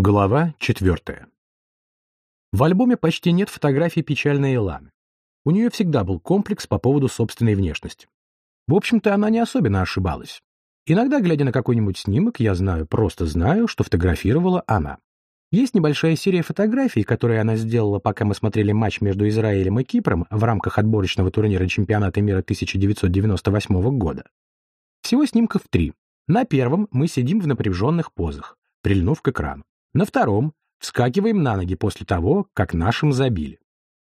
Глава четвертая. В альбоме почти нет фотографий печальной Эланы. У нее всегда был комплекс по поводу собственной внешности. В общем-то, она не особенно ошибалась. Иногда, глядя на какой-нибудь снимок, я знаю, просто знаю, что фотографировала она. Есть небольшая серия фотографий, которые она сделала, пока мы смотрели матч между Израилем и Кипром в рамках отборочного турнира чемпионата мира 1998 года. Всего снимков три. На первом мы сидим в напряженных позах, прильнув к экрану. На втором вскакиваем на ноги после того, как нашим забили.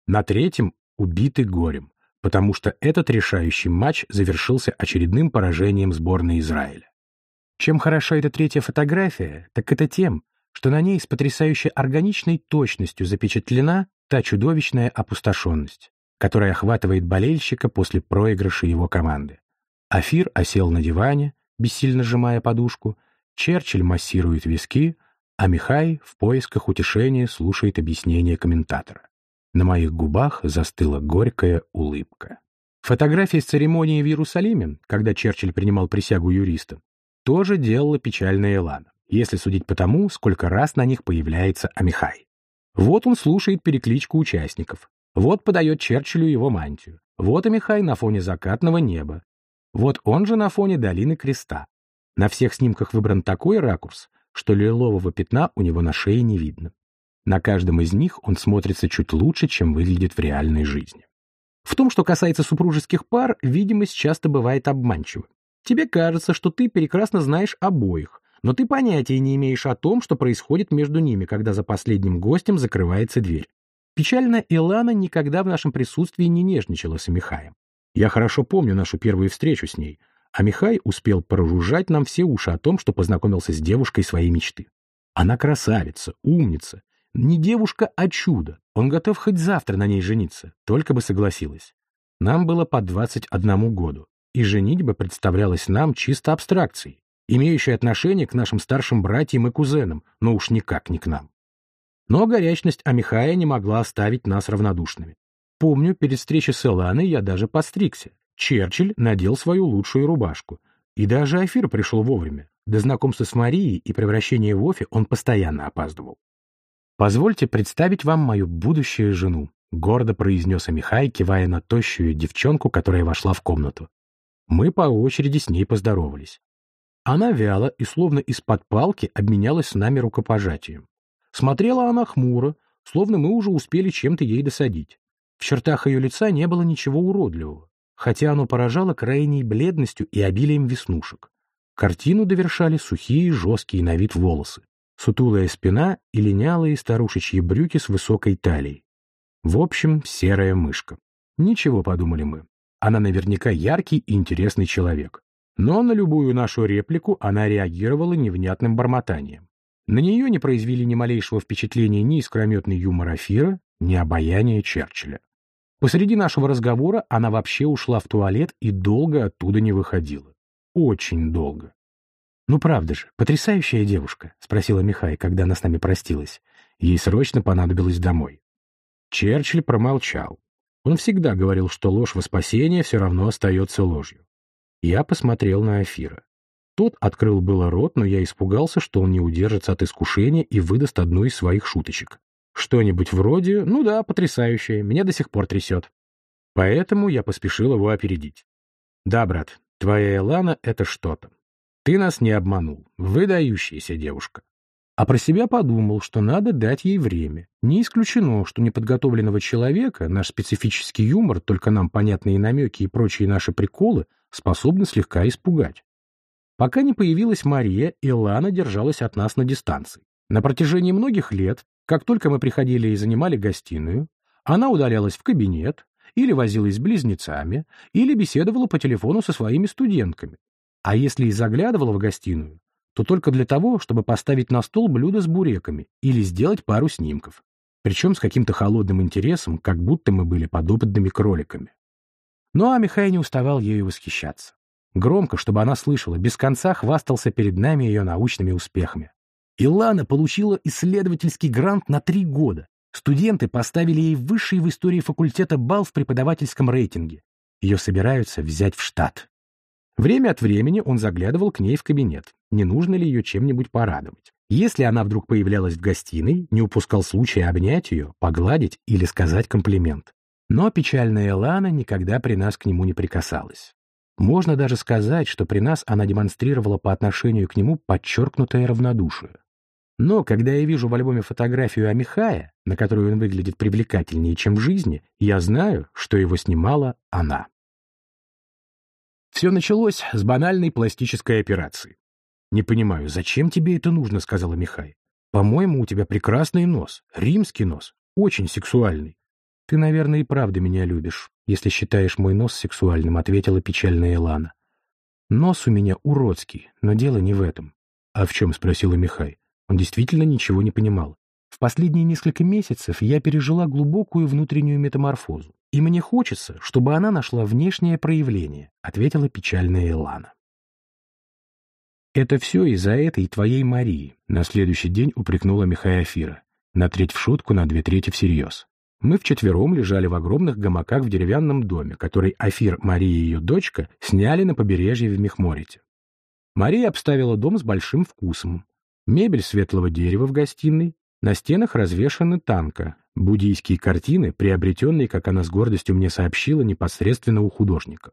На третьем убиты горем, потому что этот решающий матч завершился очередным поражением сборной Израиля. Чем хороша эта третья фотография, так это тем, что на ней с потрясающе органичной точностью запечатлена та чудовищная опустошенность, которая охватывает болельщика после проигрыша его команды. Афир осел на диване, бессильно сжимая подушку, Черчилль массирует виски, а Михай в поисках утешения слушает объяснение комментатора. На моих губах застыла горькая улыбка. Фотография с церемонии в Иерусалиме, когда Черчилль принимал присягу юриста, тоже делала печальная Элана, если судить по тому, сколько раз на них появляется Амихай. Вот он слушает перекличку участников, вот подает Черчиллю его мантию, вот Амихай на фоне закатного неба, вот он же на фоне долины креста. На всех снимках выбран такой ракурс, что лилового пятна у него на шее не видно. На каждом из них он смотрится чуть лучше, чем выглядит в реальной жизни. В том, что касается супружеских пар, видимость часто бывает обманчива. Тебе кажется, что ты прекрасно знаешь обоих, но ты понятия не имеешь о том, что происходит между ними, когда за последним гостем закрывается дверь. Печально Илана никогда в нашем присутствии не нежничала с Михаем. Я хорошо помню нашу первую встречу с ней — а Михай успел прожужжать нам все уши о том, что познакомился с девушкой своей мечты. Она красавица, умница. Не девушка, а чудо. Он готов хоть завтра на ней жениться, только бы согласилась. Нам было по 21 году, и женитьба представлялась нам чисто абстракцией, имеющей отношение к нашим старшим братьям и кузенам, но уж никак не к нам. Но горячность Амихая не могла оставить нас равнодушными. Помню, перед встречей с Эланой я даже постригся, Черчилль надел свою лучшую рубашку. И даже Афир пришел вовремя. До знакомства с Марией и превращения в Офи он постоянно опаздывал. «Позвольте представить вам мою будущую жену», — гордо произнес Амихай, кивая на тощую девчонку, которая вошла в комнату. Мы по очереди с ней поздоровались. Она вяло и словно из-под палки обменялась с нами рукопожатием. Смотрела она хмуро, словно мы уже успели чем-то ей досадить. В чертах ее лица не было ничего уродливого хотя оно поражало крайней бледностью и обилием веснушек. Картину довершали сухие, жесткие на вид волосы, сутулая спина и линялые старушечьи брюки с высокой талией. В общем, серая мышка. Ничего, подумали мы. Она наверняка яркий и интересный человек. Но на любую нашу реплику она реагировала невнятным бормотанием. На нее не произвели ни малейшего впечатления ни искрометный юмор Афира, ни обаяние Черчилля. Посреди нашего разговора она вообще ушла в туалет и долго оттуда не выходила. Очень долго. «Ну правда же, потрясающая девушка», — спросила Михай, когда она с нами простилась. Ей срочно понадобилось домой. Черчилль промолчал. Он всегда говорил, что ложь во спасение все равно остается ложью. Я посмотрел на Афира. Тот открыл было рот, но я испугался, что он не удержится от искушения и выдаст одну из своих шуточек. Что-нибудь вроде «ну да, потрясающее, меня до сих пор трясет». Поэтому я поспешил его опередить. «Да, брат, твоя Элана — это что-то. Ты нас не обманул. Выдающаяся девушка». А про себя подумал, что надо дать ей время. Не исключено, что неподготовленного человека, наш специфический юмор, только нам понятные намеки и прочие наши приколы, способны слегка испугать. Пока не появилась Мария, Илана держалась от нас на дистанции. На протяжении многих лет как только мы приходили и занимали гостиную, она удалялась в кабинет, или возилась с близнецами, или беседовала по телефону со своими студентками. А если и заглядывала в гостиную, то только для того, чтобы поставить на стол блюдо с буреками или сделать пару снимков. Причем с каким-то холодным интересом, как будто мы были подопытными кроликами. Ну а Михай не уставал ею восхищаться. Громко, чтобы она слышала, без конца хвастался перед нами ее научными успехами. Илана получила исследовательский грант на три года. Студенты поставили ей высший в истории факультета балл в преподавательском рейтинге. Ее собираются взять в штат. Время от времени он заглядывал к ней в кабинет, не нужно ли ее чем-нибудь порадовать. Если она вдруг появлялась в гостиной, не упускал случая обнять ее, погладить или сказать комплимент. Но печальная Лана никогда при нас к нему не прикасалась. Можно даже сказать, что при нас она демонстрировала по отношению к нему подчеркнутое равнодушие. Но когда я вижу в альбоме фотографию Амихая, на которой он выглядит привлекательнее, чем в жизни, я знаю, что его снимала она. Все началось с банальной пластической операции. «Не понимаю, зачем тебе это нужно?» — сказала Михай. «По-моему, у тебя прекрасный нос, римский нос, очень сексуальный». «Ты, наверное, и правда меня любишь, если считаешь мой нос сексуальным», — ответила печальная Элана. «Нос у меня уродский, но дело не в этом». «А в чем?» — спросила Михай. Он действительно ничего не понимал. В последние несколько месяцев я пережила глубокую внутреннюю метаморфозу, и мне хочется, чтобы она нашла внешнее проявление, ответила печальная Элана. Это все из-за этой твоей Марии, на следующий день упрекнула Михая Афира. На треть в шутку, на две трети всерьез. Мы вчетвером лежали в огромных гамаках в деревянном доме, который Афир, Мария и ее дочка сняли на побережье в Мехморите. Мария обставила дом с большим вкусом, Мебель светлого дерева в гостиной, на стенах развешаны танка, буддийские картины, приобретенные, как она с гордостью мне сообщила, непосредственно у художника.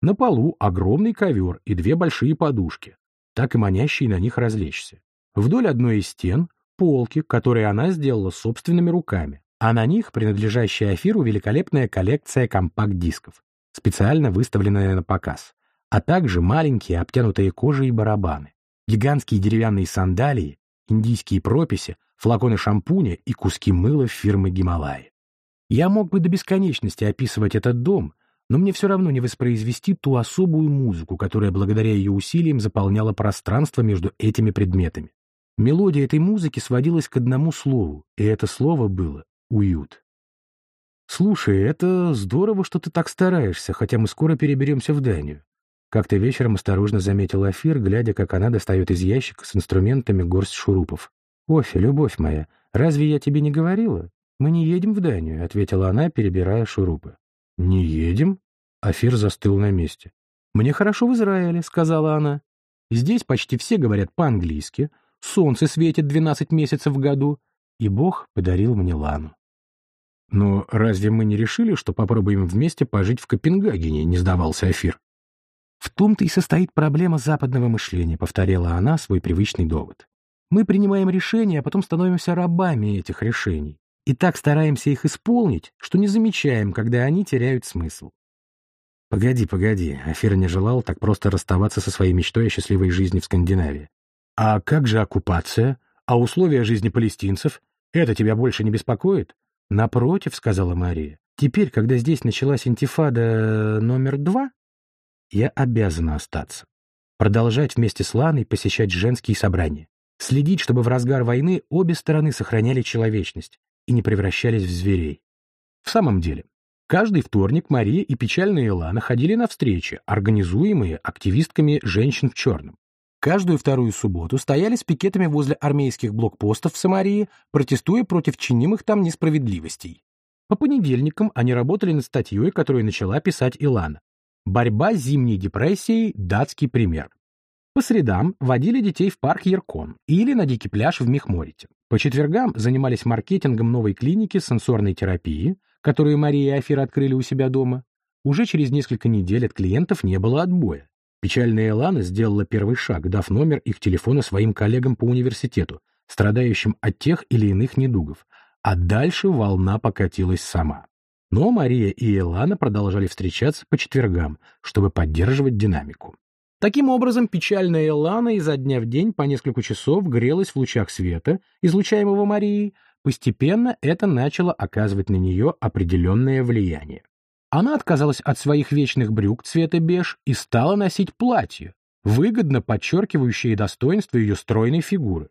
На полу огромный ковер и две большие подушки, так и манящие на них развлечься. Вдоль одной из стен — полки, которые она сделала собственными руками, а на них принадлежащая Афиру великолепная коллекция компакт-дисков, специально выставленная на показ, а также маленькие обтянутые кожей барабаны гигантские деревянные сандалии, индийские прописи, флаконы шампуня и куски мыла фирмы Гималаи. Я мог бы до бесконечности описывать этот дом, но мне все равно не воспроизвести ту особую музыку, которая благодаря ее усилиям заполняла пространство между этими предметами. Мелодия этой музыки сводилась к одному слову, и это слово было «уют». «Слушай, это здорово, что ты так стараешься, хотя мы скоро переберемся в Данию. Как-то вечером осторожно заметил Афир, глядя, как она достает из ящика с инструментами горсть шурупов. «Офи, любовь моя, разве я тебе не говорила? Мы не едем в Данию», — ответила она, перебирая шурупы. «Не едем?» Афир застыл на месте. «Мне хорошо в Израиле», — сказала она. «Здесь почти все говорят по-английски, солнце светит двенадцать месяцев в году, и Бог подарил мне Лану». «Но разве мы не решили, что попробуем вместе пожить в Копенгагене?» — не сдавался Афир. «В том-то и состоит проблема западного мышления», — повторяла она свой привычный довод. «Мы принимаем решения, а потом становимся рабами этих решений. И так стараемся их исполнить, что не замечаем, когда они теряют смысл». «Погоди, погоди», — Афир не желал так просто расставаться со своей мечтой о счастливой жизни в Скандинавии. «А как же оккупация? А условия жизни палестинцев? Это тебя больше не беспокоит?» «Напротив», — сказала Мария, — «теперь, когда здесь началась интифада номер два, я обязана остаться. Продолжать вместе с Ланой посещать женские собрания. Следить, чтобы в разгар войны обе стороны сохраняли человечность и не превращались в зверей. В самом деле, каждый вторник Мария и печальная Лана ходили на встречи, организуемые активистками женщин в черном. Каждую вторую субботу стояли с пикетами возле армейских блокпостов в Самарии, протестуя против чинимых там несправедливостей. По понедельникам они работали над статьей, которую начала писать Илана. Борьба с зимней депрессией – датский пример. По средам водили детей в парк Яркон или на дикий пляж в Мехморите. По четвергам занимались маркетингом новой клиники сенсорной терапии, которую Мария и Афир открыли у себя дома. Уже через несколько недель от клиентов не было отбоя. Печальная Элана сделала первый шаг, дав номер их телефона своим коллегам по университету, страдающим от тех или иных недугов, а дальше волна покатилась сама. Но Мария и Элана продолжали встречаться по четвергам, чтобы поддерживать динамику. Таким образом, печальная Элана изо дня в день по несколько часов грелась в лучах света, излучаемого Марией, постепенно это начало оказывать на нее определенное влияние. Она отказалась от своих вечных брюк цвета беж и стала носить платье, выгодно подчеркивающее достоинство ее стройной фигуры.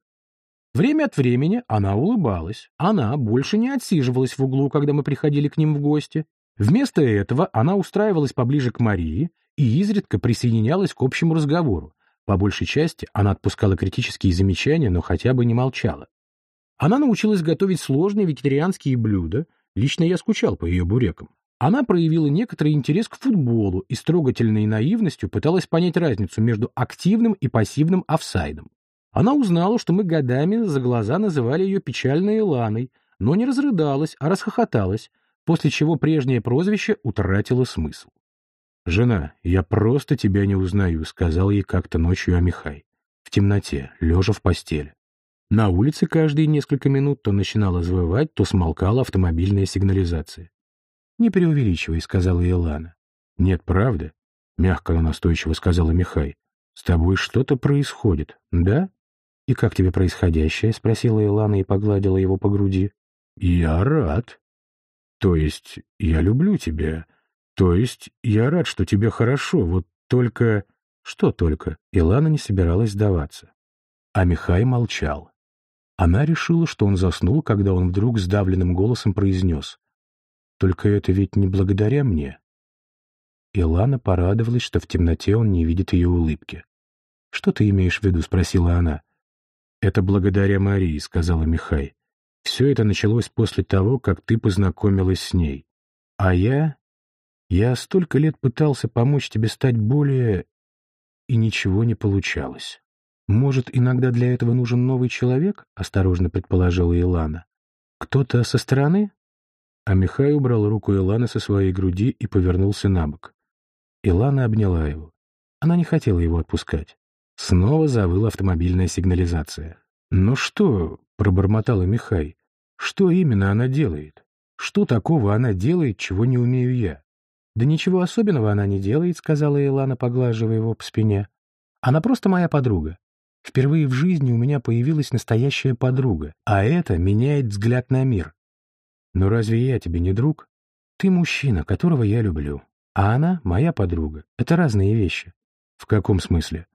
Время от времени она улыбалась. Она больше не отсиживалась в углу, когда мы приходили к ним в гости. Вместо этого она устраивалась поближе к Марии и изредка присоединялась к общему разговору. По большей части она отпускала критические замечания, но хотя бы не молчала. Она научилась готовить сложные вегетарианские блюда, лично я скучал по ее бурекам. Она проявила некоторый интерес к футболу и с трогательной наивностью пыталась понять разницу между активным и пассивным офсайдом. Она узнала, что мы годами за глаза называли ее печальной Иланой, но не разрыдалась, а расхохоталась, после чего прежнее прозвище утратило смысл. «Жена, я просто тебя не узнаю», — сказал ей как-то ночью Амихай. В темноте, лежа в постели. На улице каждые несколько минут то начинала завывать, то смолкала автомобильная сигнализация. «Не преувеличивай», — сказала Илана. «Нет, правда», — мягко, но настойчиво сказала Михай. «С тобой что-то происходит, да?» «И как тебе происходящее?» — спросила Илана и погладила его по груди. «Я рад. То есть я люблю тебя. То есть я рад, что тебе хорошо, вот только...» «Что только?» Илана не собиралась сдаваться. А Михай молчал. Она решила, что он заснул, когда он вдруг сдавленным голосом произнес. «Только это ведь не благодаря мне». Илана порадовалась, что в темноте он не видит ее улыбки. «Что ты имеешь в виду?» — спросила она. «Это благодаря Марии», — сказала Михай. «Все это началось после того, как ты познакомилась с ней. А я... Я столько лет пытался помочь тебе стать более... И ничего не получалось. Может, иногда для этого нужен новый человек?» — осторожно предположила Илана. «Кто-то со стороны?» А Михай убрал руку Иланы со своей груди и повернулся на бок. Илана обняла его. Она не хотела его отпускать. Снова завыла автомобильная сигнализация. «Ну что?» — пробормотала Михай. «Что именно она делает? Что такого она делает, чего не умею я?» «Да ничего особенного она не делает», — сказала Илана, поглаживая его по спине. «Она просто моя подруга. Впервые в жизни у меня появилась настоящая подруга, а это меняет взгляд на мир. Но разве я тебе не друг? Ты мужчина, которого я люблю, а она — моя подруга. Это разные вещи. В каком смысле?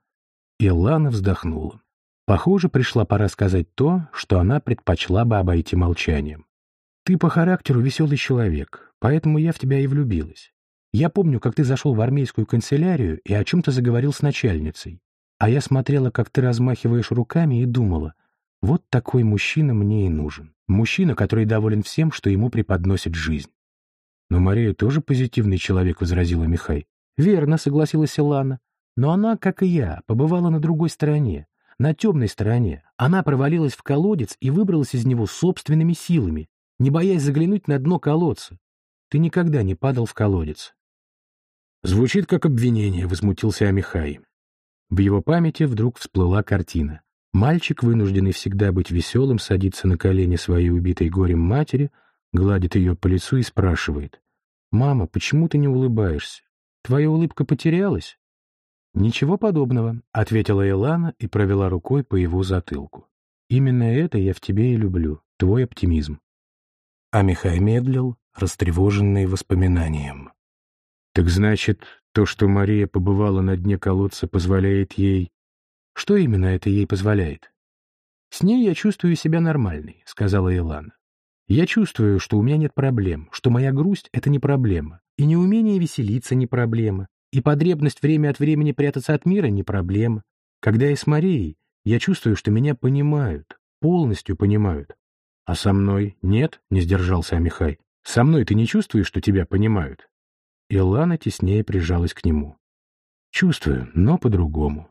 Илана вздохнула. Похоже, пришла пора сказать то, что она предпочла бы обойти молчанием. «Ты по характеру веселый человек, поэтому я в тебя и влюбилась. Я помню, как ты зашел в армейскую канцелярию и о чем-то заговорил с начальницей. А я смотрела, как ты размахиваешь руками, и думала, вот такой мужчина мне и нужен. Мужчина, который доволен всем, что ему преподносит жизнь. Но Мария тоже позитивный человек, — возразила Михай. Верно, — согласилась Илана. Но она, как и я, побывала на другой стороне, на темной стороне. Она провалилась в колодец и выбралась из него собственными силами, не боясь заглянуть на дно колодца. Ты никогда не падал в колодец. Звучит как обвинение, — возмутился Амихай. В его памяти вдруг всплыла картина. Мальчик, вынужденный всегда быть веселым, садится на колени своей убитой горем матери, гладит ее по лицу и спрашивает. «Мама, почему ты не улыбаешься? Твоя улыбка потерялась?» «Ничего подобного», — ответила Элана и провела рукой по его затылку. «Именно это я в тебе и люблю, твой оптимизм». А Михай медлил, растревоженный воспоминанием. «Так значит, то, что Мария побывала на дне колодца, позволяет ей...» «Что именно это ей позволяет?» «С ней я чувствую себя нормальной», — сказала Илана. «Я чувствую, что у меня нет проблем, что моя грусть — это не проблема, и неумение веселиться — не проблема, и потребность время от времени прятаться от мира не проблема. Когда я с Марией, я чувствую, что меня понимают, полностью понимают. А со мной нет, не сдержался Амихай. Со мной ты не чувствуешь, что тебя понимают? Илана теснее прижалась к нему. Чувствую, но по-другому.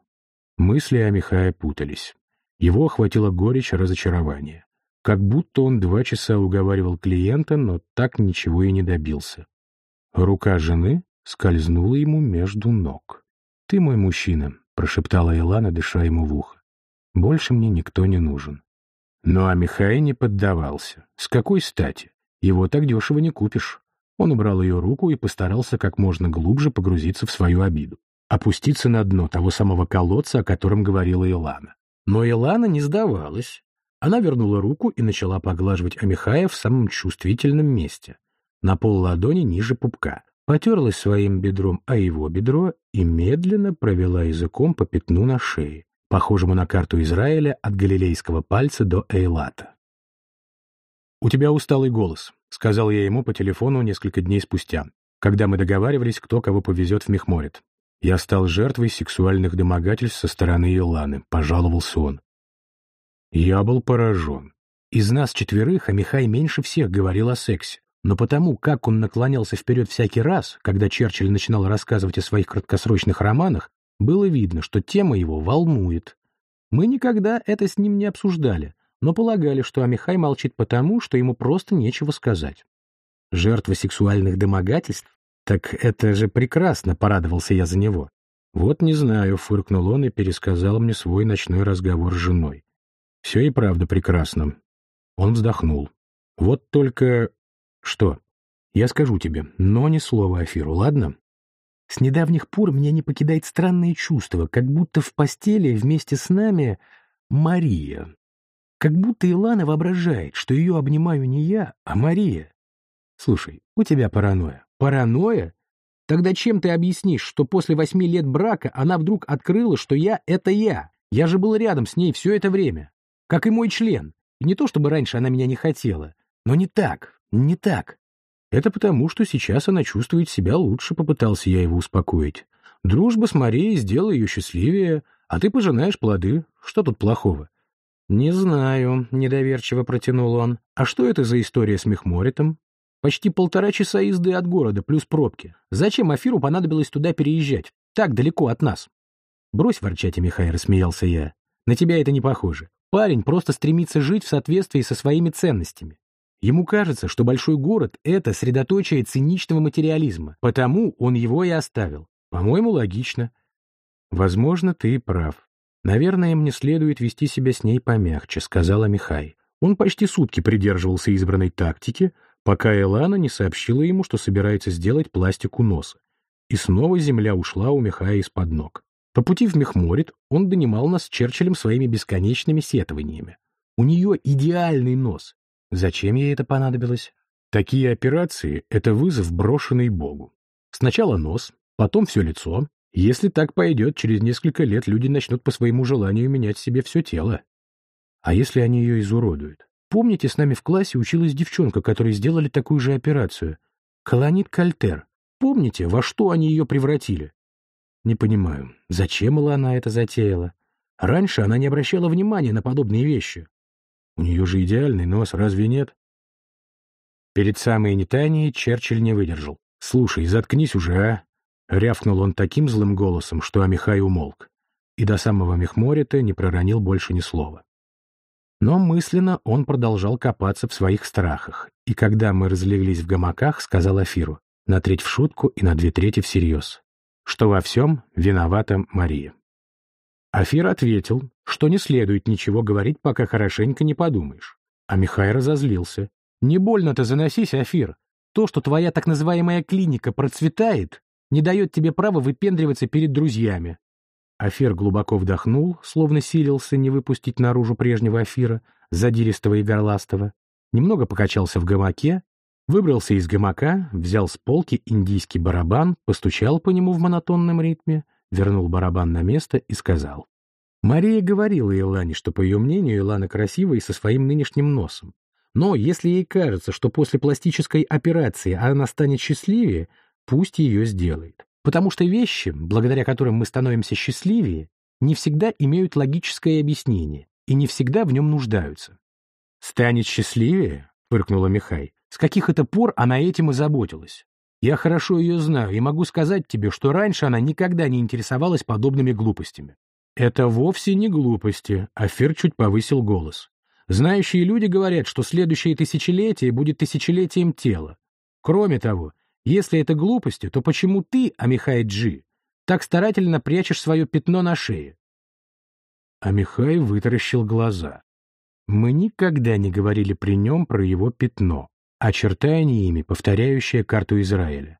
Мысли Амихая путались. Его охватила горечь разочарования. Как будто он два часа уговаривал клиента, но так ничего и не добился. Рука жены скользнула ему между ног. «Ты мой мужчина», — прошептала Илана, дыша ему в ухо. «Больше мне никто не нужен». Но Амихай не поддавался. С какой стати? Его так дешево не купишь. Он убрал ее руку и постарался как можно глубже погрузиться в свою обиду. Опуститься на дно того самого колодца, о котором говорила Илана. Но Илана не сдавалась. Она вернула руку и начала поглаживать Амихая в самом чувствительном месте, на пол ладони ниже пупка, потерлась своим бедром о его бедро и медленно провела языком по пятну на шее, похожему на карту Израиля от галилейского пальца до Эйлата. «У тебя усталый голос», — сказал я ему по телефону несколько дней спустя, когда мы договаривались, кто кого повезет в Мехморит. Я стал жертвой сексуальных домогательств со стороны Иланы, пожаловался он. Я был поражен. Из нас четверых Амихай меньше всех говорил о сексе. Но потому, как он наклонялся вперед всякий раз, когда Черчилль начинал рассказывать о своих краткосрочных романах, было видно, что тема его волнует. Мы никогда это с ним не обсуждали, но полагали, что Амихай молчит потому, что ему просто нечего сказать. Жертва сексуальных домогательств? Так это же прекрасно, порадовался я за него. Вот не знаю, фыркнул он и пересказал мне свой ночной разговор с женой. Все и правда прекрасно. Он вздохнул. Вот только... Что? Я скажу тебе, но ни слова Афиру, ладно? С недавних пор меня не покидает странное чувство, как будто в постели вместе с нами Мария. Как будто Илана воображает, что ее обнимаю не я, а Мария. Слушай, у тебя паранойя. Паранойя? Тогда чем ты объяснишь, что после восьми лет брака она вдруг открыла, что я — это я? Я же был рядом с ней все это время. Как и мой член. И не то, чтобы раньше она меня не хотела. Но не так, не так. Это потому, что сейчас она чувствует себя лучше, попытался я его успокоить. Дружба с Марией сделала ее счастливее, а ты пожинаешь плоды. Что тут плохого? «Не знаю», — недоверчиво протянул он. «А что это за история с Мехморитом? Почти полтора часа езды от города, плюс пробки. Зачем Афиру понадобилось туда переезжать? Так далеко от нас». «Брось ворчать, Михай», — рассмеялся я. «На тебя это не похоже. Парень просто стремится жить в соответствии со своими ценностями. Ему кажется, что большой город — это средоточие циничного материализма, потому он его и оставил. По-моему, логично. Возможно, ты прав. «Наверное, мне следует вести себя с ней помягче», — сказала Михай. Он почти сутки придерживался избранной тактики, пока Элана не сообщила ему, что собирается сделать пластику носа. И снова земля ушла у Михая из-под ног. По пути в Мехморит он донимал нас с Черчиллем своими бесконечными сетованиями. У нее идеальный нос. Зачем ей это понадобилось? Такие операции — это вызов, брошенный Богу. Сначала нос, потом все лицо, если так пойдет, через несколько лет люди начнут по своему желанию менять себе все тело. А если они ее изуродуют? Помните, с нами в классе училась девчонка, которой сделали такую же операцию? Колонит Кальтер. Помните, во что они ее превратили? Не понимаю, зачем она это затеяла? Раньше она не обращала внимания на подобные вещи. У нее же идеальный нос, разве нет? Перед самой Нитанией Черчилль не выдержал. «Слушай, заткнись уже, а? Рявкнул он таким злым голосом, что Амихай умолк, и до самого Мехморита не проронил больше ни слова. Но мысленно он продолжал копаться в своих страхах, и когда мы разлеглись в гамаках, сказал Афиру, на треть в шутку и на две трети всерьез, что во всем виновата Мария. Афир ответил, что не следует ничего говорить, пока хорошенько не подумаешь. А Михай разозлился. «Не больно-то заносись, Афир. То, что твоя так называемая клиника процветает, не дает тебе права выпендриваться перед друзьями. Афир глубоко вдохнул, словно силился не выпустить наружу прежнего Афира, задиристого и горластого, немного покачался в гамаке, выбрался из гамака, взял с полки индийский барабан, постучал по нему в монотонном ритме, вернул барабан на место и сказал. Мария говорила Илане, что, по ее мнению, Илана красивая и со своим нынешним носом. Но если ей кажется, что после пластической операции она станет счастливее, пусть ее сделает. Потому что вещи, благодаря которым мы становимся счастливее, не всегда имеют логическое объяснение и не всегда в нем нуждаются. «Станет счастливее?» — фыркнула Михай. «С каких это пор она этим и заботилась? Я хорошо ее знаю и могу сказать тебе, что раньше она никогда не интересовалась подобными глупостями». «Это вовсе не глупости», — Афир чуть повысил голос. «Знающие люди говорят, что следующее тысячелетие будет тысячелетием тела. Кроме того, если это глупости, то почему ты, Амихай Джи, так старательно прячешь свое пятно на шее? Амихай вытаращил глаза. Мы никогда не говорили при нем про его пятно, очертания ими, повторяющее карту Израиля.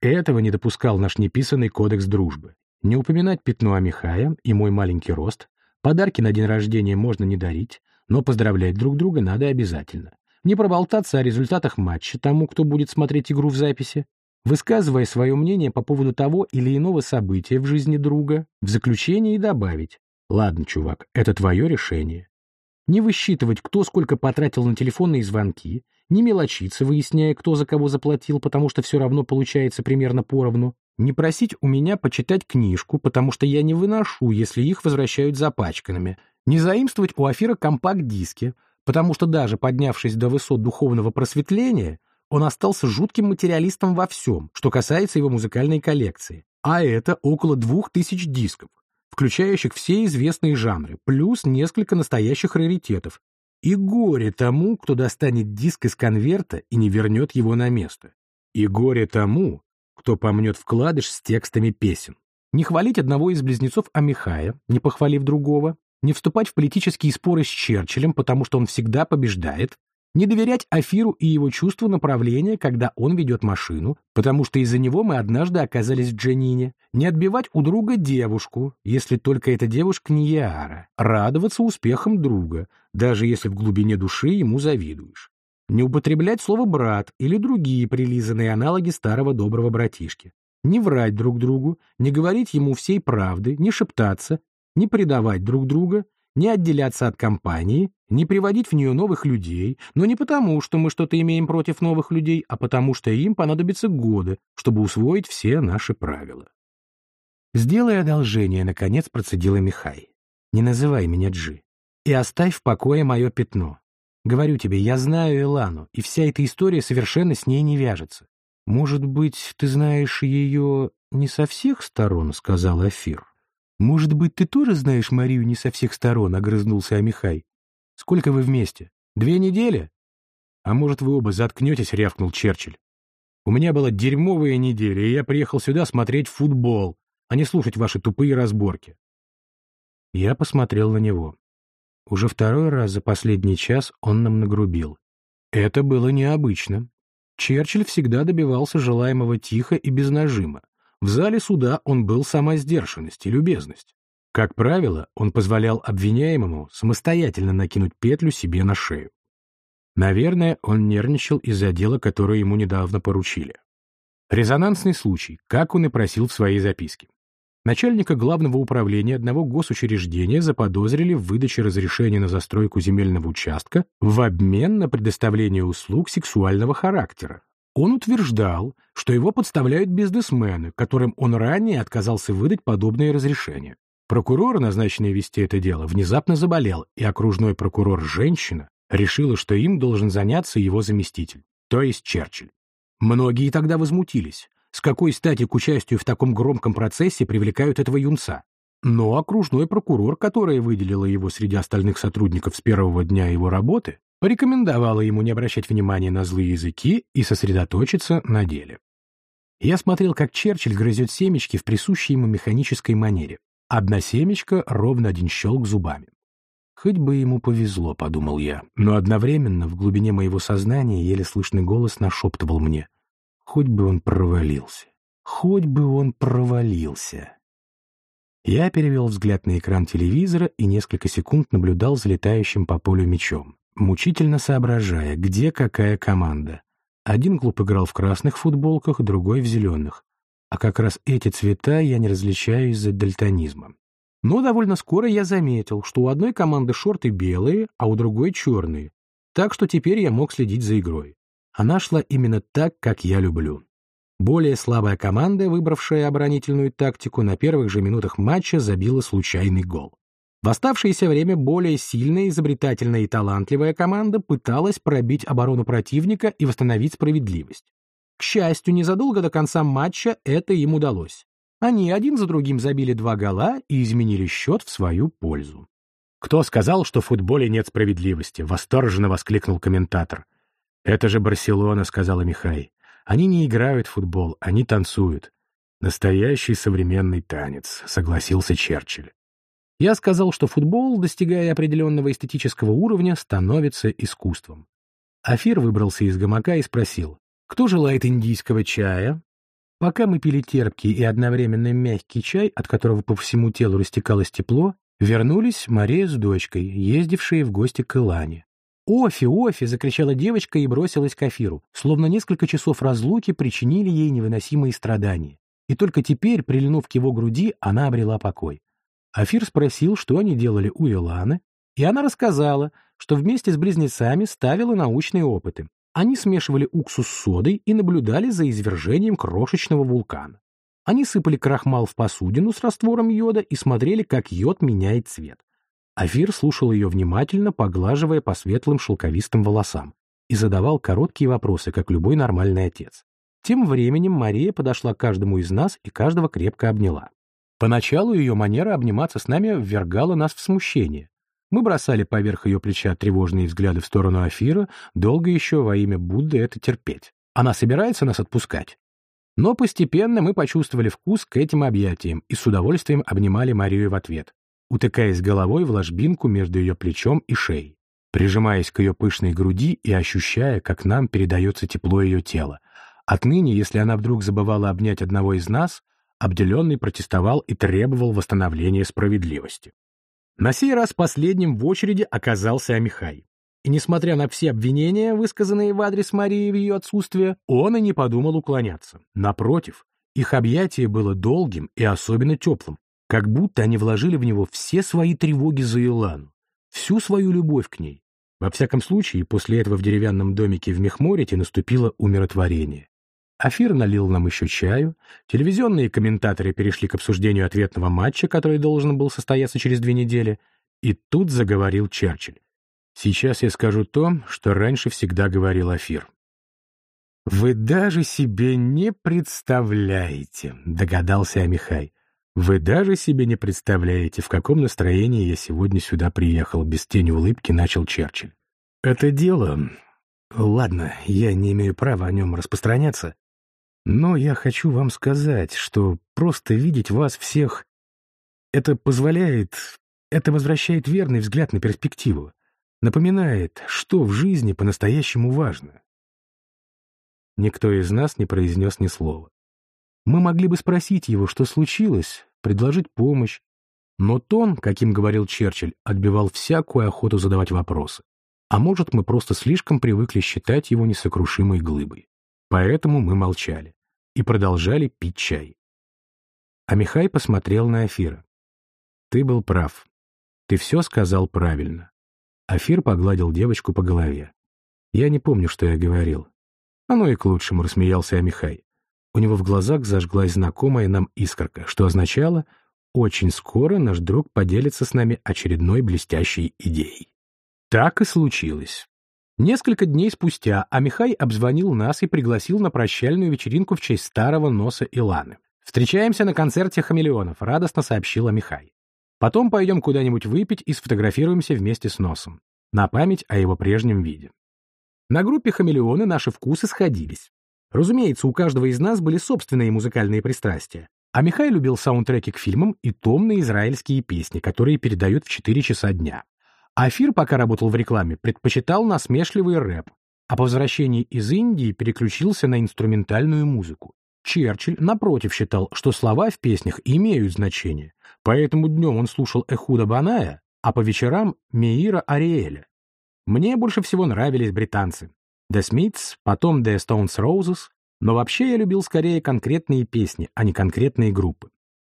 Этого не допускал наш неписанный кодекс дружбы. Не упоминать пятно Амихая и мой маленький рост, подарки на день рождения можно не дарить, но поздравлять друг друга надо обязательно не проболтаться о результатах матча тому, кто будет смотреть игру в записи, высказывая свое мнение по поводу того или иного события в жизни друга, в заключение и добавить «Ладно, чувак, это твое решение». Не высчитывать, кто сколько потратил на телефонные звонки, не мелочиться, выясняя, кто за кого заплатил, потому что все равно получается примерно поровну, не просить у меня почитать книжку, потому что я не выношу, если их возвращают запачканными, не заимствовать у Афира компакт-диски, потому что даже поднявшись до высот духовного просветления, он остался жутким материалистом во всем, что касается его музыкальной коллекции. А это около двух тысяч дисков. включающих все известные жанры, плюс несколько настоящих раритетов. И горе тому, кто достанет диск из конверта и не вернет его на место. И горе тому, кто помнет вкладыш с текстами песен. Не хвалить одного из близнецов Амихая, не похвалив другого, не вступать в политические споры с Черчиллем, потому что он всегда побеждает, не доверять Афиру и его чувству направления, когда он ведет машину, потому что из-за него мы однажды оказались в Джанине, не отбивать у друга девушку, если только эта девушка не Яара, радоваться успехам друга, даже если в глубине души ему завидуешь, не употреблять слово «брат» или другие прилизанные аналоги старого доброго братишки, не врать друг другу, не говорить ему всей правды, не шептаться, не предавать друг друга, не отделяться от компании, не приводить в нее новых людей, но не потому, что мы что-то имеем против новых людей, а потому что им понадобится годы, чтобы усвоить все наши правила. «Сделай одолжение», — наконец процедила Михай. «Не называй меня Джи. И оставь в покое мое пятно. Говорю тебе, я знаю Элану, и вся эта история совершенно с ней не вяжется. Может быть, ты знаешь ее не со всех сторон», — сказал Афир. «Может быть, ты тоже знаешь Марию не со всех сторон?» — огрызнулся Амихай. «Сколько вы вместе? Две недели?» «А может, вы оба заткнетесь?» — рявкнул Черчилль. «У меня была дерьмовая неделя, и я приехал сюда смотреть футбол, а не слушать ваши тупые разборки». Я посмотрел на него. Уже второй раз за последний час он нам нагрубил. Это было необычно. Черчилль всегда добивался желаемого тихо и без нажима. В зале суда он был сама сдержанность и любезность. Как правило, он позволял обвиняемому самостоятельно накинуть петлю себе на шею. Наверное, он нервничал из-за дела, которое ему недавно поручили. Резонансный случай, как он и просил в своей записке. Начальника главного управления одного госучреждения заподозрили в выдаче разрешения на застройку земельного участка в обмен на предоставление услуг сексуального характера, он утверждал, что его подставляют бизнесмены, которым он ранее отказался выдать подобные разрешения. Прокурор, назначенный вести это дело, внезапно заболел, и окружной прокурор-женщина решила, что им должен заняться его заместитель, то есть Черчилль. Многие тогда возмутились. С какой стати к участию в таком громком процессе привлекают этого юнца? Но окружной прокурор, которая выделила его среди остальных сотрудников с первого дня его работы, порекомендовала ему не обращать внимания на злые языки и сосредоточиться на деле. Я смотрел, как Черчилль грызет семечки в присущей ему механической манере. Одна семечка, ровно один щелк зубами. Хоть бы ему повезло, подумал я, но одновременно в глубине моего сознания еле слышный голос нашептывал мне. Хоть бы он провалился. Хоть бы он провалился. Я перевел взгляд на экран телевизора и несколько секунд наблюдал за летающим по полю мячом мучительно соображая, где какая команда. Один клуб играл в красных футболках, другой — в зеленых. А как раз эти цвета я не различаю из-за дальтонизма. Но довольно скоро я заметил, что у одной команды шорты белые, а у другой — черные. Так что теперь я мог следить за игрой. Она шла именно так, как я люблю. Более слабая команда, выбравшая оборонительную тактику, на первых же минутах матча забила случайный гол. В оставшееся время более сильная, изобретательная и талантливая команда пыталась пробить оборону противника и восстановить справедливость. К счастью, незадолго до конца матча это им удалось. Они один за другим забили два гола и изменили счет в свою пользу. «Кто сказал, что в футболе нет справедливости?» — восторженно воскликнул комментатор. «Это же Барселона», — сказала Михай. «Они не играют в футбол, они танцуют». «Настоящий современный танец», — согласился Черчилль. Я сказал, что футбол, достигая определенного эстетического уровня, становится искусством. Афир выбрался из гамака и спросил, кто желает индийского чая? Пока мы пили терпкий и одновременно мягкий чай, от которого по всему телу растекалось тепло, вернулись Мария с дочкой, ездившие в гости к Илане. «Офи, Офи!» — закричала девочка и бросилась к Афиру, словно несколько часов разлуки причинили ей невыносимые страдания. И только теперь, прильнув к его груди, она обрела покой. Афир спросил, что они делали у Иланы, и она рассказала, что вместе с близнецами ставила научные опыты. Они смешивали уксус с содой и наблюдали за извержением крошечного вулкана. Они сыпали крахмал в посудину с раствором йода и смотрели, как йод меняет цвет. Афир слушал ее внимательно, поглаживая по светлым шелковистым волосам, и задавал короткие вопросы, как любой нормальный отец. Тем временем Мария подошла к каждому из нас и каждого крепко обняла. Поначалу ее манера обниматься с нами ввергала нас в смущение. Мы бросали поверх ее плеча тревожные взгляды в сторону Афира, долго еще во имя Будды это терпеть. Она собирается нас отпускать. Но постепенно мы почувствовали вкус к этим объятиям и с удовольствием обнимали Марию в ответ, утыкаясь головой в ложбинку между ее плечом и шеей, прижимаясь к ее пышной груди и ощущая, как нам передается тепло ее тела. Отныне, если она вдруг забывала обнять одного из нас, обделенный протестовал и требовал восстановления справедливости. На сей раз последним в очереди оказался Амихай. И несмотря на все обвинения, высказанные в адрес Марии в ее отсутствие, он и не подумал уклоняться. Напротив, их объятие было долгим и особенно теплым, как будто они вложили в него все свои тревоги за Илану, всю свою любовь к ней. Во всяком случае, после этого в деревянном домике в Мехморите наступило умиротворение. Афир налил нам еще чаю, телевизионные комментаторы перешли к обсуждению ответного матча, который должен был состояться через две недели, и тут заговорил Черчилль. Сейчас я скажу то, что раньше всегда говорил Афир. «Вы даже себе не представляете», — догадался Амихай. «Вы даже себе не представляете, в каком настроении я сегодня сюда приехал», — без тени улыбки начал Черчилль. «Это дело... Ладно, я не имею права о нем распространяться, но я хочу вам сказать, что просто видеть вас всех... Это позволяет... Это возвращает верный взгляд на перспективу напоминает, что в жизни по-настоящему важно. Никто из нас не произнес ни слова. Мы могли бы спросить его, что случилось, предложить помощь, но тон, каким говорил Черчилль, отбивал всякую охоту задавать вопросы. А может, мы просто слишком привыкли считать его несокрушимой глыбой. Поэтому мы молчали и продолжали пить чай. А Михай посмотрел на Афира. «Ты был прав. Ты все сказал правильно. Афир погладил девочку по голове. Я не помню, что я говорил. Оно и к лучшему, рассмеялся Амихай. У него в глазах зажглась знакомая нам искорка, что означало, очень скоро наш друг поделится с нами очередной блестящей идеей. Так и случилось. Несколько дней спустя Амихай обзвонил нас и пригласил на прощальную вечеринку в честь старого носа Иланы. «Встречаемся на концерте хамелеонов», — радостно сообщил Амихай. Потом пойдем куда-нибудь выпить и сфотографируемся вместе с носом. На память о его прежнем виде. На группе «Хамелеоны» наши вкусы сходились. Разумеется, у каждого из нас были собственные музыкальные пристрастия. А Михай любил саундтреки к фильмам и томные израильские песни, которые передают в 4 часа дня. Афир, пока работал в рекламе, предпочитал насмешливый рэп, а по возвращении из Индии переключился на инструментальную музыку. Черчилль, напротив, считал, что слова в песнях имеют значение, поэтому днем он слушал Эхуда Баная, а по вечерам — Меира Ариэля. Мне больше всего нравились британцы. The Smiths, потом The Stones Roses, но вообще я любил скорее конкретные песни, а не конкретные группы.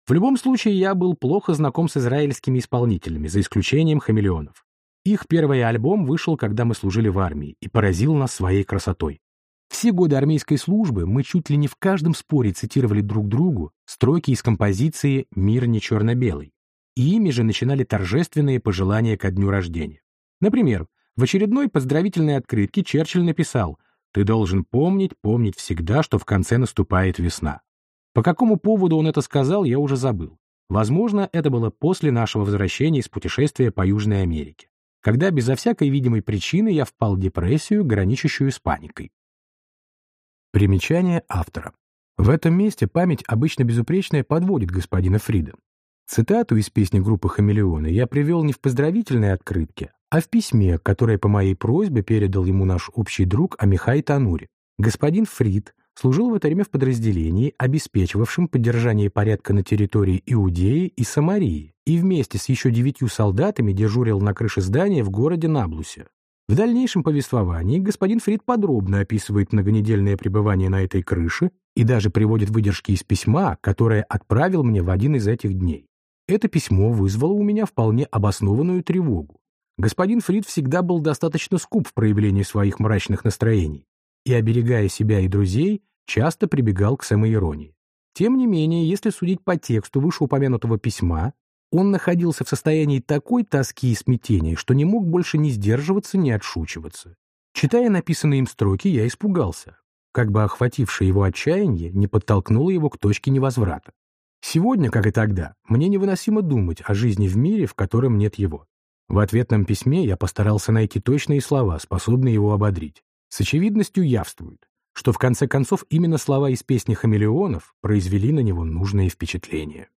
В любом случае, я был плохо знаком с израильскими исполнителями, за исключением хамелеонов. Их первый альбом вышел, когда мы служили в армии, и поразил нас своей красотой. Все годы армейской службы мы чуть ли не в каждом споре цитировали друг другу строки из композиции «Мир не черно-белый», и ими же начинали торжественные пожелания ко дню рождения. Например, в очередной поздравительной открытке Черчилль написал «Ты должен помнить, помнить всегда, что в конце наступает весна». По какому поводу он это сказал, я уже забыл. Возможно, это было после нашего возвращения из путешествия по Южной Америке, когда безо всякой видимой причины я впал в депрессию, граничащую с паникой. Примечание автора. В этом месте память обычно безупречная подводит господина Фрида. Цитату из песни группы «Хамелеоны» я привел не в поздравительной открытке, а в письме, которое по моей просьбе передал ему наш общий друг Амихай Танури. Господин Фрид служил в это время в подразделении, обеспечивавшем поддержание порядка на территории Иудеи и Самарии, и вместе с еще девятью солдатами дежурил на крыше здания в городе Наблусе. В дальнейшем повествовании господин Фрид подробно описывает многонедельное пребывание на этой крыше и даже приводит выдержки из письма, которое отправил мне в один из этих дней. Это письмо вызвало у меня вполне обоснованную тревогу. Господин Фрид всегда был достаточно скуп в проявлении своих мрачных настроений и, оберегая себя и друзей, часто прибегал к самоиронии. Тем не менее, если судить по тексту вышеупомянутого письма, он находился в состоянии такой тоски и смятения, что не мог больше ни сдерживаться, ни отшучиваться. Читая написанные им строки, я испугался, как бы охватившее его отчаяние не подтолкнуло его к точке невозврата. Сегодня, как и тогда, мне невыносимо думать о жизни в мире, в котором нет его. В ответном письме я постарался найти точные слова, способные его ободрить. С очевидностью явствует, что в конце концов именно слова из песни «Хамелеонов» произвели на него нужное впечатление.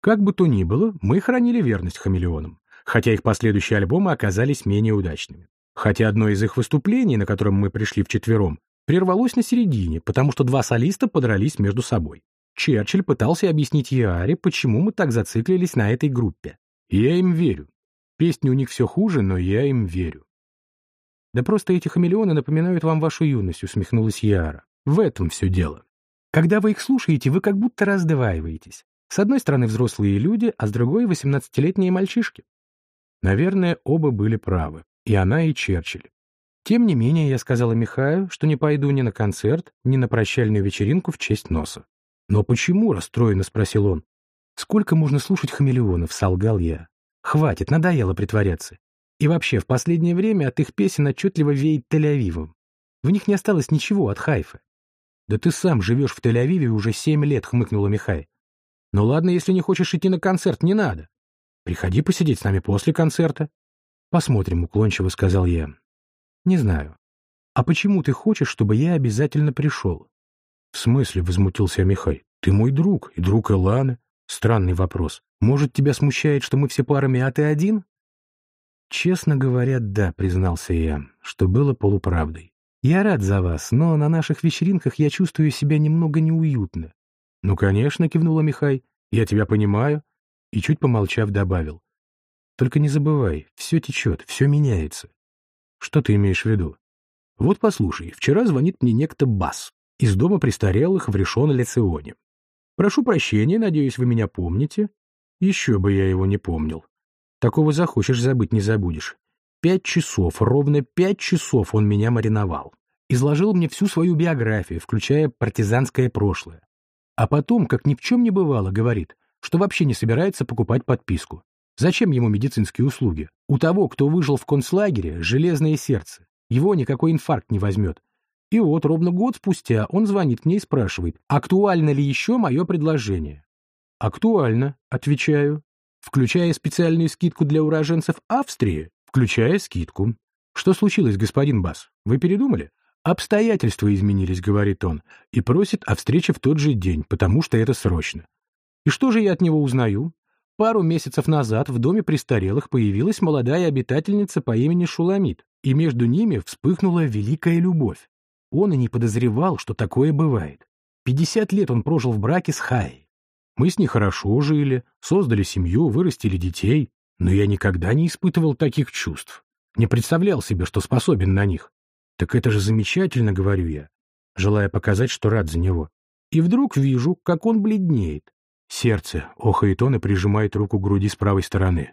Как бы то ни было, мы хранили верность хамелеонам, хотя их последующие альбомы оказались менее удачными. Хотя одно из их выступлений, на котором мы пришли вчетвером, прервалось на середине, потому что два солиста подрались между собой. Черчилль пытался объяснить Яре, почему мы так зациклились на этой группе. я им верю. Песни у них все хуже, но я им верю. «Да просто эти хамелеоны напоминают вам вашу юность», — усмехнулась Яра. «В этом все дело. Когда вы их слушаете, вы как будто раздваиваетесь. С одной стороны взрослые люди, а с другой — восемнадцатилетние мальчишки. Наверное, оба были правы, и она, и Черчилль. Тем не менее, я сказала Михаю, что не пойду ни на концерт, ни на прощальную вечеринку в честь носа. «Но почему?» — расстроенно спросил он. «Сколько можно слушать хамелеонов?» — солгал я. «Хватит, надоело притворяться. И вообще, в последнее время от их песен отчетливо веет Тель-Авивом. В них не осталось ничего от Хайфа». «Да ты сам живешь в Тель-Авиве уже семь лет», — хмыкнула Михай. Ну ладно, если не хочешь идти на концерт, не надо. Приходи посидеть с нами после концерта. Посмотрим, уклончиво сказал я. Не знаю. А почему ты хочешь, чтобы я обязательно пришел? В смысле, возмутился Михай. Ты мой друг и друг Эланы. Странный вопрос. Может, тебя смущает, что мы все парами, а ты один? Честно говоря, да, признался я, что было полуправдой. Я рад за вас, но на наших вечеринках я чувствую себя немного неуютно. «Ну, конечно», — кивнула Михай, — «я тебя понимаю». И чуть помолчав, добавил. «Только не забывай, все течет, все меняется». «Что ты имеешь в виду?» «Вот послушай, вчера звонит мне некто Бас из дома престарелых в Решон-Леционе. Прошу прощения, надеюсь, вы меня помните?» «Еще бы я его не помнил. Такого захочешь забыть, не забудешь. Пять часов, ровно пять часов он меня мариновал. Изложил мне всю свою биографию, включая партизанское прошлое. А потом, как ни в чем не бывало, говорит, что вообще не собирается покупать подписку. Зачем ему медицинские услуги? У того, кто выжил в концлагере, железное сердце. Его никакой инфаркт не возьмет. И вот ровно год спустя он звонит мне и спрашивает, актуально ли еще мое предложение. «Актуально», — отвечаю. «Включая специальную скидку для уроженцев Австрии?» «Включая скидку». «Что случилось, господин Бас? Вы передумали?» «Обстоятельства изменились», — говорит он, и просит о встрече в тот же день, потому что это срочно. И что же я от него узнаю? Пару месяцев назад в доме престарелых появилась молодая обитательница по имени Шуламид, и между ними вспыхнула великая любовь. Он и не подозревал, что такое бывает. Пятьдесят лет он прожил в браке с Хай. Мы с ней хорошо жили, создали семью, вырастили детей, но я никогда не испытывал таких чувств. Не представлял себе, что способен на них. «Так это же замечательно», — говорю я, желая показать, что рад за него. И вдруг вижу, как он бледнеет. Сердце охает он и прижимает руку к груди с правой стороны.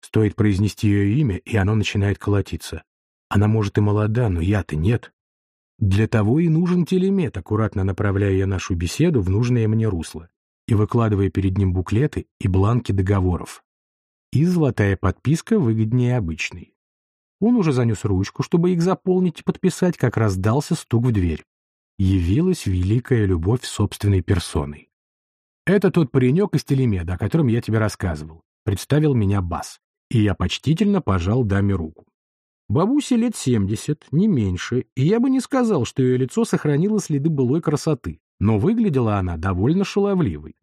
Стоит произнести ее имя, и оно начинает колотиться. Она, может, и молода, но я-то нет. Для того и нужен телемет, аккуратно направляя я нашу беседу в нужное мне русло и выкладывая перед ним буклеты и бланки договоров. И золотая подписка выгоднее обычной. Он уже занес ручку, чтобы их заполнить и подписать, как раздался стук в дверь. Явилась великая любовь собственной персоной. «Это тот паренек из телемеда, о котором я тебе рассказывал», — представил меня Бас, и я почтительно пожал даме руку. Бабусе лет семьдесят, не меньше, и я бы не сказал, что ее лицо сохранило следы былой красоты, но выглядела она довольно шаловливой.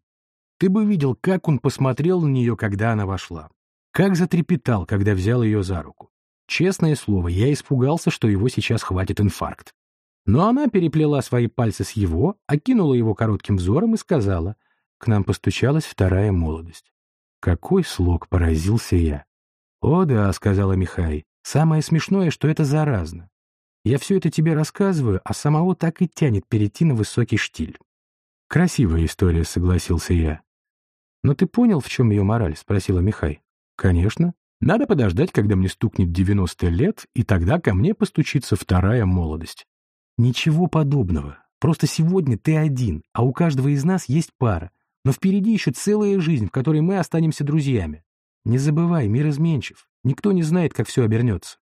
Ты бы видел, как он посмотрел на нее, когда она вошла, как затрепетал, когда взял ее за руку. Честное слово, я испугался, что его сейчас хватит инфаркт. Но она переплела свои пальцы с его, окинула его коротким взором и сказала, «К нам постучалась вторая молодость». Какой слог поразился я. «О да», — сказала Михай, — «самое смешное, что это заразно. Я все это тебе рассказываю, а самого так и тянет перейти на высокий штиль». «Красивая история», — согласился я. «Но ты понял, в чем ее мораль?» — спросила Михай. «Конечно. Надо подождать, когда мне стукнет 90 лет, и тогда ко мне постучится вторая молодость. Ничего подобного. Просто сегодня ты один, а у каждого из нас есть пара. Но впереди еще целая жизнь, в которой мы останемся друзьями. Не забывай, мир изменчив. Никто не знает, как все обернется.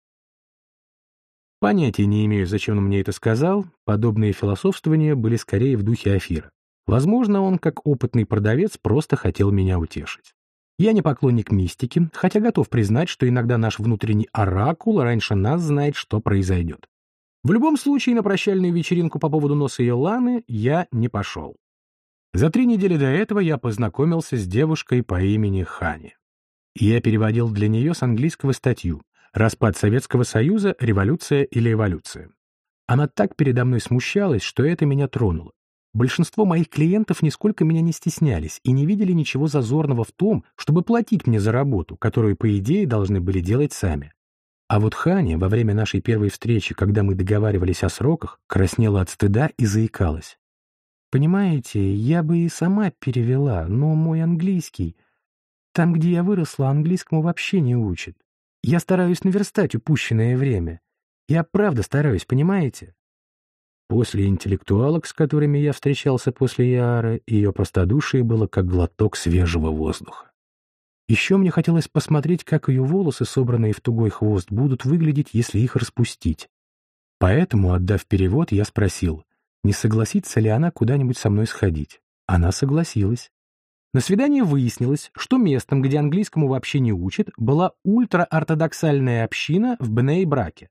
Понятия не имею, зачем он мне это сказал. Подобные философствования были скорее в духе Афира. Возможно, он, как опытный продавец, просто хотел меня утешить. Я не поклонник мистики, хотя готов признать, что иногда наш внутренний оракул раньше нас знает, что произойдет. В любом случае, на прощальную вечеринку по поводу носа Йоланы я не пошел. За три недели до этого я познакомился с девушкой по имени Хани. Я переводил для нее с английского статью «Распад Советского Союза. Революция или эволюция». Она так передо мной смущалась, что это меня тронуло. Большинство моих клиентов нисколько меня не стеснялись и не видели ничего зазорного в том, чтобы платить мне за работу, которую, по идее, должны были делать сами. А вот Ханя во время нашей первой встречи, когда мы договаривались о сроках, краснела от стыда и заикалась. «Понимаете, я бы и сама перевела, но мой английский... Там, где я выросла, английскому вообще не учат. Я стараюсь наверстать упущенное время. Я правда стараюсь, понимаете?» После интеллектуалок, с которыми я встречался после Яары, ее простодушие было как глоток свежего воздуха. Еще мне хотелось посмотреть, как ее волосы, собранные в тугой хвост, будут выглядеть, если их распустить. Поэтому, отдав перевод, я спросил, не согласится ли она куда-нибудь со мной сходить. Она согласилась. На свидании выяснилось, что местом, где английскому вообще не учат, была ультраортодоксальная община в Бней-Браке,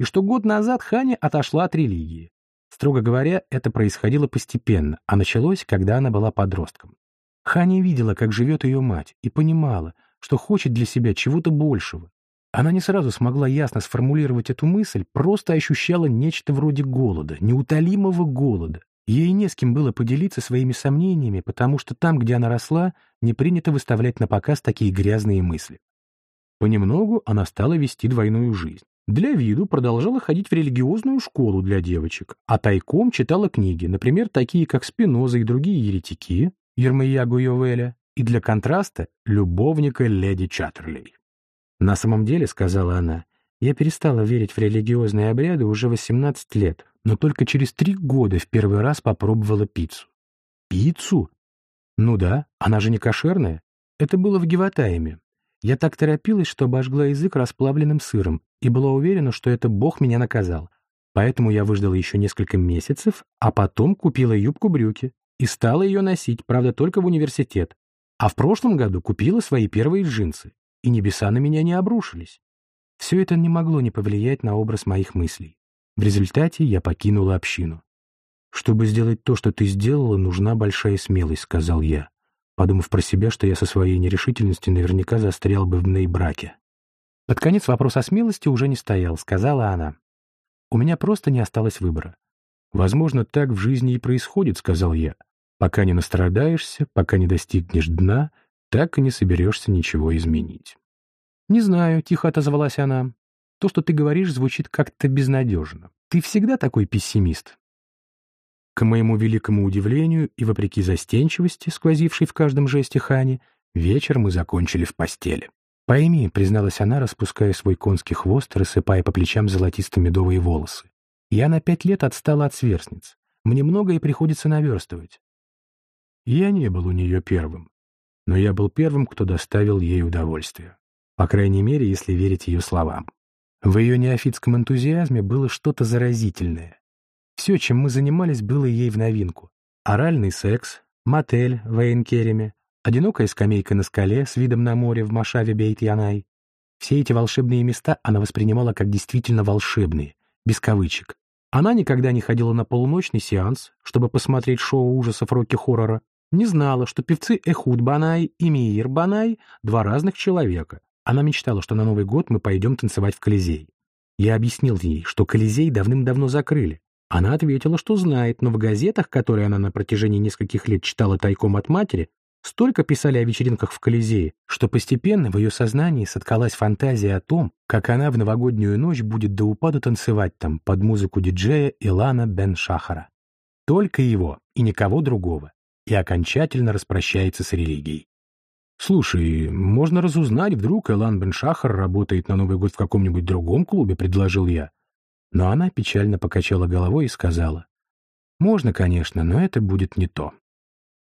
и что год назад Ханя отошла от религии. Строго говоря, это происходило постепенно, а началось, когда она была подростком. Ханя видела, как живет ее мать, и понимала, что хочет для себя чего-то большего. Она не сразу смогла ясно сформулировать эту мысль, просто ощущала нечто вроде голода, неутолимого голода. Ей не с кем было поделиться своими сомнениями, потому что там, где она росла, не принято выставлять на показ такие грязные мысли. Понемногу она стала вести двойную жизнь. Для виду продолжала ходить в религиозную школу для девочек, а тайком читала книги, например, такие как Спиноза и другие еретики, Ермоягу Йовеля, и для контраста любовника леди Чаттерлей. «На самом деле, — сказала она, — я перестала верить в религиозные обряды уже 18 лет, но только через три года в первый раз попробовала пиццу». «Пиццу?» «Ну да, она же не кошерная. Это было в Геватаеме. Я так торопилась, что обожгла язык расплавленным сыром и была уверена, что это Бог меня наказал. Поэтому я выждала еще несколько месяцев, а потом купила юбку-брюки и стала ее носить, правда, только в университет. А в прошлом году купила свои первые джинсы, и небеса на меня не обрушились. Все это не могло не повлиять на образ моих мыслей. В результате я покинула общину. «Чтобы сделать то, что ты сделала, нужна большая смелость», — сказал я подумав про себя, что я со своей нерешительностью наверняка застрял бы в браке. Под конец вопрос о смелости уже не стоял, сказала она. У меня просто не осталось выбора. Возможно, так в жизни и происходит, сказал я. Пока не настрадаешься, пока не достигнешь дна, так и не соберешься ничего изменить. «Не знаю», — тихо отозвалась она. «То, что ты говоришь, звучит как-то безнадежно. Ты всегда такой пессимист?» К моему великому удивлению и вопреки застенчивости, сквозившей в каждом жесте Хани, вечер мы закончили в постели. «Пойми», — призналась она, распуская свой конский хвост, рассыпая по плечам золотисто-медовые волосы. «Я на пять лет отстала от сверстниц. Мне многое приходится наверстывать». Я не был у нее первым, но я был первым, кто доставил ей удовольствие. По крайней мере, если верить ее словам. В ее неофитском энтузиазме было что-то заразительное. Все, чем мы занимались, было ей в новинку. Оральный секс, мотель в Эйнкереме, одинокая скамейка на скале с видом на море в Машаве Бейт-Янай. Все эти волшебные места она воспринимала как действительно волшебные, без кавычек. Она никогда не ходила на полуночный сеанс, чтобы посмотреть шоу ужасов роки-хоррора, не знала, что певцы Эхуд Банай и Миир Банай — два разных человека. Она мечтала, что на Новый год мы пойдем танцевать в Колизей. Я объяснил ей, что Колизей давным-давно закрыли, она ответила, что знает, но в газетах, которые она на протяжении нескольких лет читала тайком от матери, столько писали о вечеринках в Колизее, что постепенно в ее сознании соткалась фантазия о том, как она в новогоднюю ночь будет до упаду танцевать там под музыку диджея Илана Бен Шахара. Только его и никого другого. И окончательно распрощается с религией. «Слушай, можно разузнать, вдруг Илан Бен Шахар работает на Новый год в каком-нибудь другом клубе», — предложил я. Но она печально покачала головой и сказала, «Можно, конечно, но это будет не то».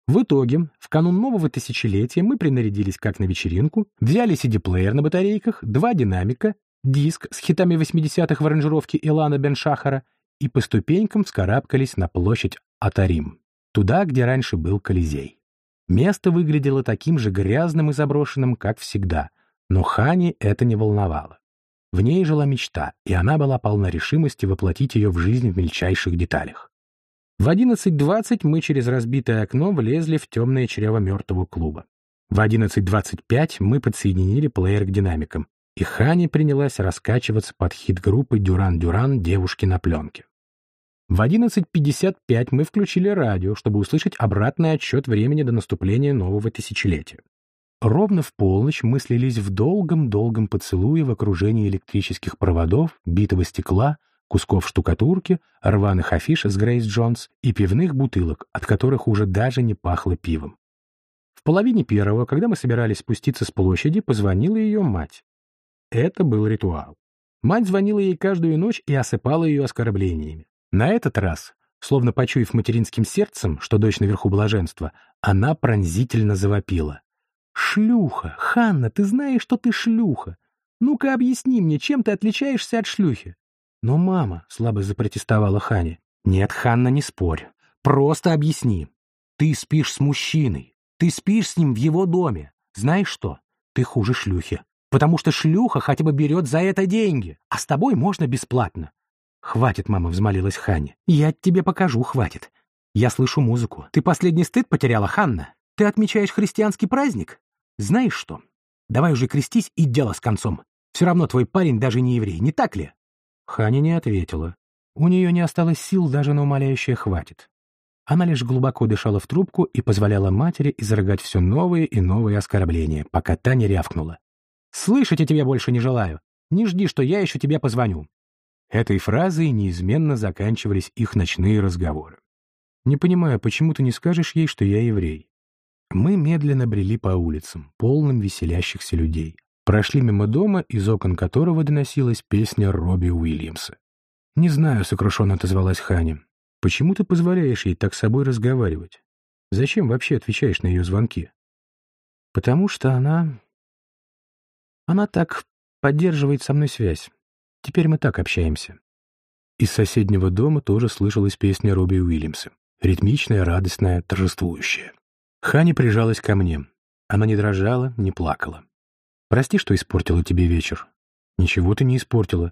В итоге, в канун нового тысячелетия мы принарядились как на вечеринку, взяли CD-плеер на батарейках, два динамика, диск с хитами 80-х в аранжировке Илана Беншахара и по ступенькам вскарабкались на площадь Атарим. туда, где раньше был Колизей. Место выглядело таким же грязным и заброшенным, как всегда, но Хани это не волновало. В ней жила мечта, и она была полна решимости воплотить ее в жизнь в мельчайших деталях. В 11.20 мы через разбитое окно влезли в темное чрево мертвого клуба. В 11.25 мы подсоединили плеер к динамикам, и Хани принялась раскачиваться под хит группы «Дюран-Дюран. Девушки на пленке». В 11.55 мы включили радио, чтобы услышать обратный отсчет времени до наступления нового тысячелетия. Ровно в полночь мы слились в долгом-долгом поцелуе в окружении электрических проводов, битого стекла, кусков штукатурки, рваных афиш с Грейс Джонс и пивных бутылок, от которых уже даже не пахло пивом. В половине первого, когда мы собирались спуститься с площади, позвонила ее мать. Это был ритуал. Мать звонила ей каждую ночь и осыпала ее оскорблениями. На этот раз, словно почуяв материнским сердцем, что дочь наверху блаженства, она пронзительно завопила. «Шлюха! Ханна, ты знаешь, что ты шлюха! Ну-ка объясни мне, чем ты отличаешься от шлюхи?» «Но мама», — слабо запротестовала Ханя. «Нет, Ханна, не спорь. Просто объясни. Ты спишь с мужчиной. Ты спишь с ним в его доме. Знаешь что? Ты хуже шлюхи. Потому что шлюха хотя бы берет за это деньги, а с тобой можно бесплатно. «Хватит, мама», — взмолилась Ханни. «Я тебе покажу, хватит. Я слышу музыку. Ты последний стыд потеряла, Ханна? Ты отмечаешь христианский праздник? Знаешь что? Давай уже крестись и дело с концом. Все равно твой парень даже не еврей, не так ли?» Ханя не ответила. У нее не осталось сил даже на умоляющее «хватит». Она лишь глубоко дышала в трубку и позволяла матери изрыгать все новые и новые оскорбления, пока та не рявкнула. «Слышать я тебя больше не желаю. Не жди, что я еще тебе позвоню. Этой фразой неизменно заканчивались их ночные разговоры. «Не понимаю, почему ты не скажешь ей, что я еврей?» Мы медленно брели по улицам, полным веселящихся людей. Прошли мимо дома, из окон которого доносилась песня Робби Уильямса. «Не знаю», — сокрушенно отозвалась Ханя. «Почему ты позволяешь ей так с собой разговаривать? Зачем вообще отвечаешь на ее звонки?» «Потому что она... Она так поддерживает со мной связь. Теперь мы так общаемся. Из соседнего дома тоже слышалась песня Робби Уильямса. Ритмичная, радостная, торжествующая. Хани прижалась ко мне. Она не дрожала, не плакала. «Прости, что испортила тебе вечер». «Ничего ты не испортила».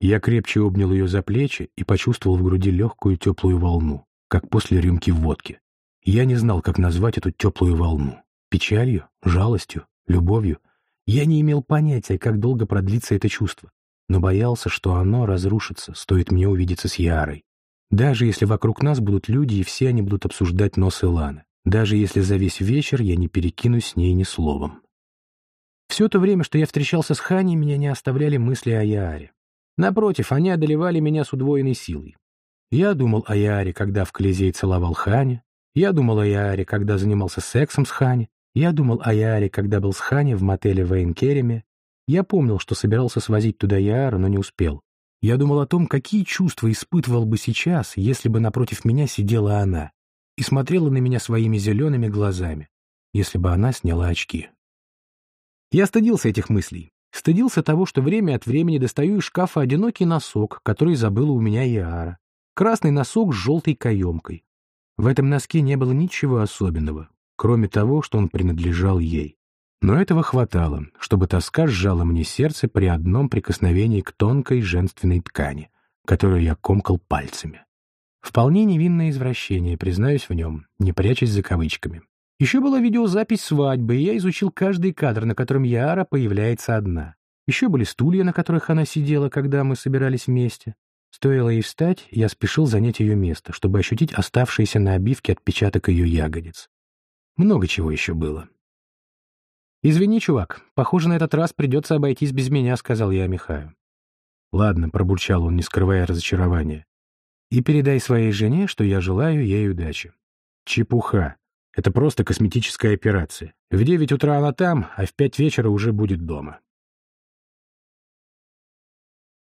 Я крепче обнял ее за плечи и почувствовал в груди легкую теплую волну, как после рюмки водки. Я не знал, как назвать эту теплую волну. Печалью, жалостью, любовью. Я не имел понятия, как долго продлится это чувство но боялся, что оно разрушится, стоит мне увидеться с Ярой. Даже если вокруг нас будут люди, и все они будут обсуждать нос Иланы. Даже если за весь вечер я не перекинусь с ней ни словом. Все то время, что я встречался с Ханей, меня не оставляли мысли о Яре. Напротив, они одолевали меня с удвоенной силой. Я думал о Яре, когда в Колизей целовал Хане. Я думал о Яре, когда занимался сексом с Хани. Я думал о Яре, когда был с Хани в мотеле в Эйнкереме. Я помнил, что собирался свозить туда Яара, но не успел. Я думал о том, какие чувства испытывал бы сейчас, если бы напротив меня сидела она и смотрела на меня своими зелеными глазами, если бы она сняла очки. Я стыдился этих мыслей. Стыдился того, что время от времени достаю из шкафа одинокий носок, который забыла у меня Яара. Красный носок с желтой каемкой. В этом носке не было ничего особенного, кроме того, что он принадлежал ей. Но этого хватало, чтобы тоска сжала мне сердце при одном прикосновении к тонкой женственной ткани, которую я комкал пальцами. Вполне невинное извращение, признаюсь в нем, не прячась за кавычками. Еще была видеозапись свадьбы, и я изучил каждый кадр, на котором Яра появляется одна. Еще были стулья, на которых она сидела, когда мы собирались вместе. Стоило ей встать, я спешил занять ее место, чтобы ощутить оставшиеся на обивке отпечаток ее ягодиц. Много чего еще было. «Извини, чувак, похоже, на этот раз придется обойтись без меня», — сказал я Михаю. «Ладно», — пробурчал он, не скрывая разочарования. «И передай своей жене, что я желаю ей удачи». «Чепуха. Это просто косметическая операция. В девять утра она там, а в пять вечера уже будет дома».